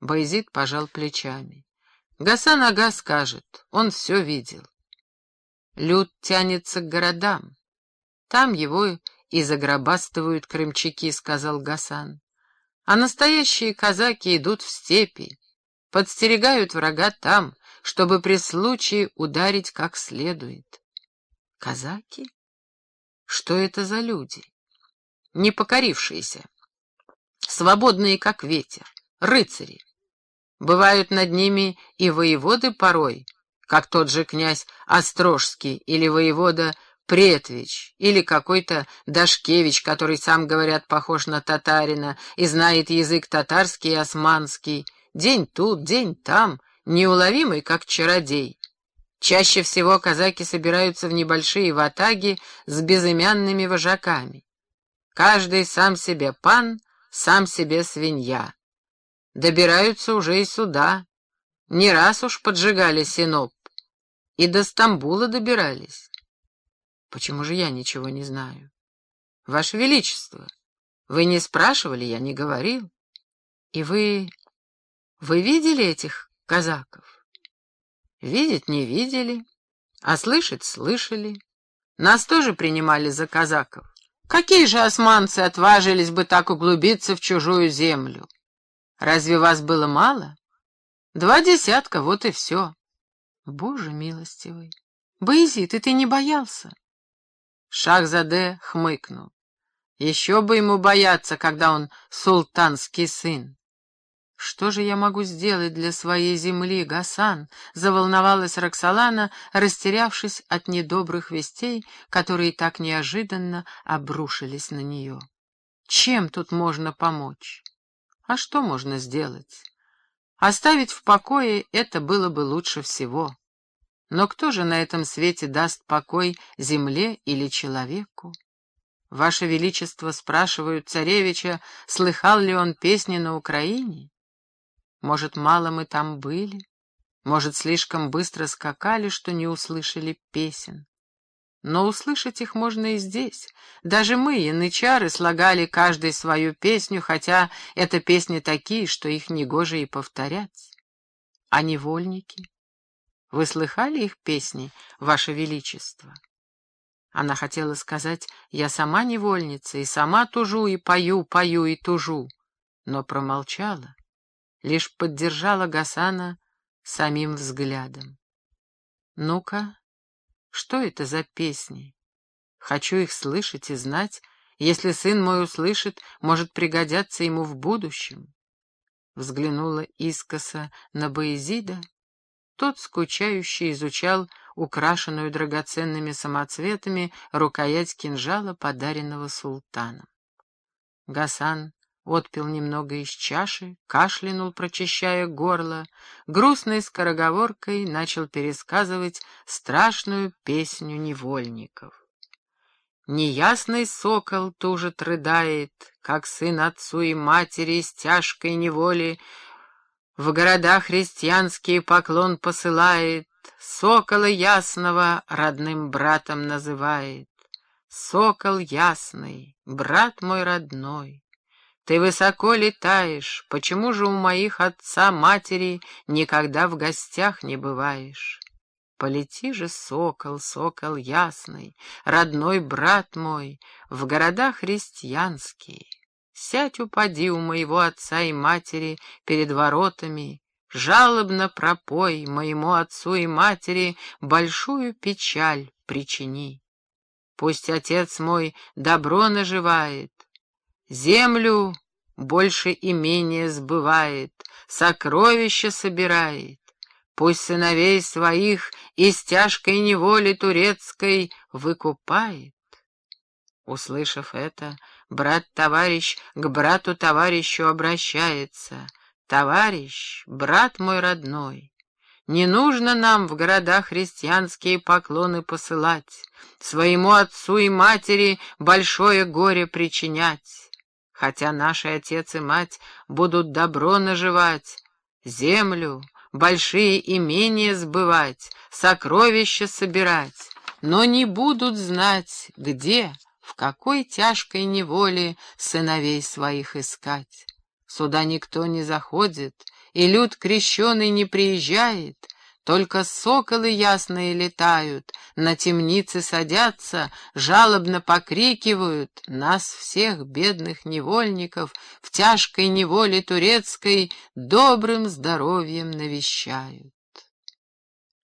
Байзид пожал плечами. Гасан Ага скажет, он все видел. Люд тянется к городам. Там его и загробастывают крымчаки, сказал Гасан. А настоящие казаки идут в степи, подстерегают врага там, чтобы при случае ударить как следует. Казаки? Что это за люди? Не покорившиеся, свободные, как ветер, рыцари. Бывают над ними и воеводы порой, как тот же князь Острожский или воевода Претвич или какой-то Дашкевич, который, сам говорят, похож на татарина и знает язык татарский и османский. День тут, день там, неуловимый, как чародей. Чаще всего казаки собираются в небольшие ватаги с безымянными вожаками. Каждый сам себе пан, сам себе свинья. Добираются уже и сюда. Не раз уж поджигали Синоп. И до Стамбула добирались. Почему же я ничего не знаю? Ваше Величество, вы не спрашивали, я не говорил. И вы... вы видели этих казаков? Видеть не видели, а слышать слышали. Нас тоже принимали за казаков. Какие же османцы отважились бы так углубиться в чужую землю? Разве вас было мало? Два десятка, вот и все. Боже милостивый! Боязид, и ты не боялся? Шахзаде хмыкнул. Еще бы ему бояться, когда он султанский сын. «Что же я могу сделать для своей земли, Гасан?» — заволновалась Роксолана, растерявшись от недобрых вестей, которые так неожиданно обрушились на нее. «Чем тут можно помочь? А что можно сделать? Оставить в покое это было бы лучше всего. Но кто же на этом свете даст покой земле или человеку? Ваше Величество спрашивают царевича, слыхал ли он песни на Украине? Может, мало мы там были? Может, слишком быстро скакали, что не услышали песен? Но услышать их можно и здесь. Даже мы, янычары, слагали каждый свою песню, хотя это песни такие, что их негоже и повторять. А невольники? Вы слыхали их песни, Ваше Величество? Она хотела сказать, я сама невольница, и сама тужу, и пою, пою, и тужу, но промолчала лишь поддержала Гасана самим взглядом. «Ну-ка, что это за песни? Хочу их слышать и знать. Если сын мой услышит, может пригодятся ему в будущем». Взглянула искоса на Боязида. Тот, скучающе изучал украшенную драгоценными самоцветами рукоять кинжала, подаренного султаном. Гасан отпил немного из чаши, кашлянул, прочищая горло, грустной скороговоркой начал пересказывать страшную песню невольников. Неясный сокол тужит рыдает, как сын отцу и матери с тяжкой неволи в города христианские поклон посылает, сокола ясного родным братом называет. Сокол ясный, брат мой родной, ты высоко летаешь, почему же у моих отца, матери никогда в гостях не бываешь? Полети же, сокол, сокол ясный, родной брат мой, в города христианские. Сядь, упади у моего отца и матери перед воротами, жалобно пропой моему отцу и матери большую печаль причини. Пусть отец мой добро наживает, Землю больше имения сбывает, сокровища собирает. Пусть сыновей своих из тяжкой неволи турецкой выкупает. Услышав это, брат-товарищ к брату-товарищу обращается. «Товарищ, брат мой родной, не нужно нам в города христианские поклоны посылать, своему отцу и матери большое горе причинять хотя наши отец и мать будут добро наживать, землю, большие имения сбывать, сокровища собирать, но не будут знать, где, в какой тяжкой неволе сыновей своих искать. Сюда никто не заходит, и люд крещеный не приезжает, только соколы ясные летают, на темницы садятся, жалобно покрикивают, нас всех, бедных невольников, в тяжкой неволе турецкой добрым здоровьем навещают.